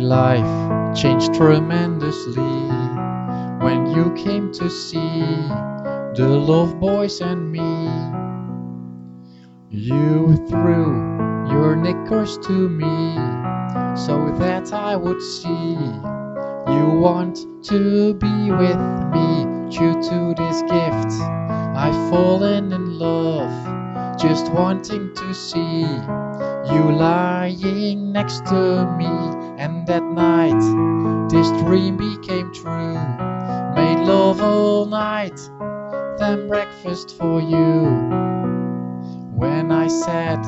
life changed tremendously when you came to see the love boys and me. You threw your knickers to me so that I would see you want to be with me due to this gift. I've fallen in love just wanting to see you lying next to me. And that night, this dream became true. Made love all night, then breakfast for you. When I said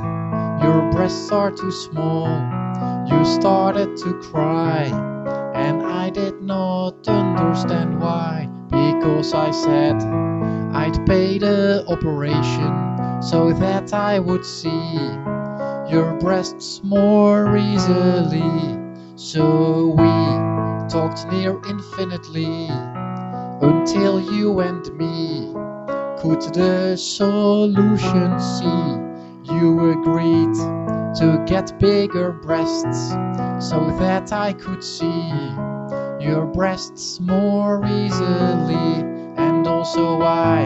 your breasts are too small, you started to cry. And I did not understand why. Because I said I'd pay the operation so that I would see your breasts more easily. So we talked near infinitely until you and me could the solution see. You agreed to get bigger breasts so that I could see your breasts more easily. Also, I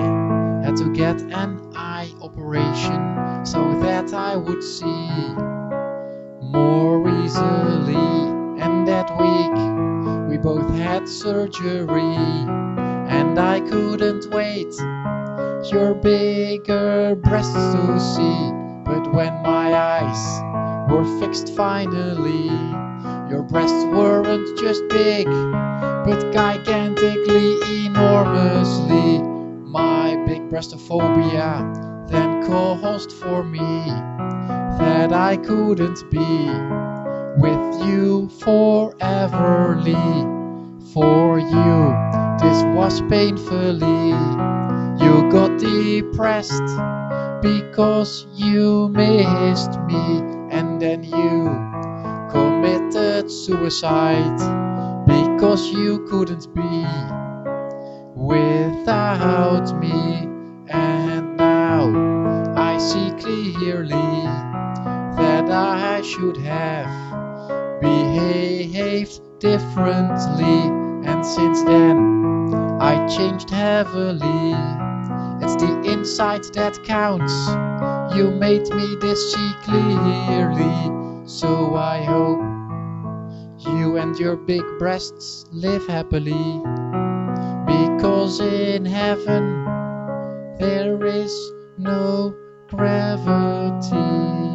had to get an eye operation so that I would see more easily. And that week, we both had surgery, and I couldn't wait your bigger breasts to see. But when my eyes were fixed finally, your breasts weren't just big, but gigantically, enormously. My big breastophobia then caused for me that I couldn't be with you foreverly. For you, this was painfully. You got depressed because you missed me, and then you committed suicide because you couldn't be without me. And now I see clearly that I should have behaved differently, and since then I changed heavily. It's the inside that counts. You made me this see clearly, so I hope you and your big breasts live happily. Because in heaven there is no gravity.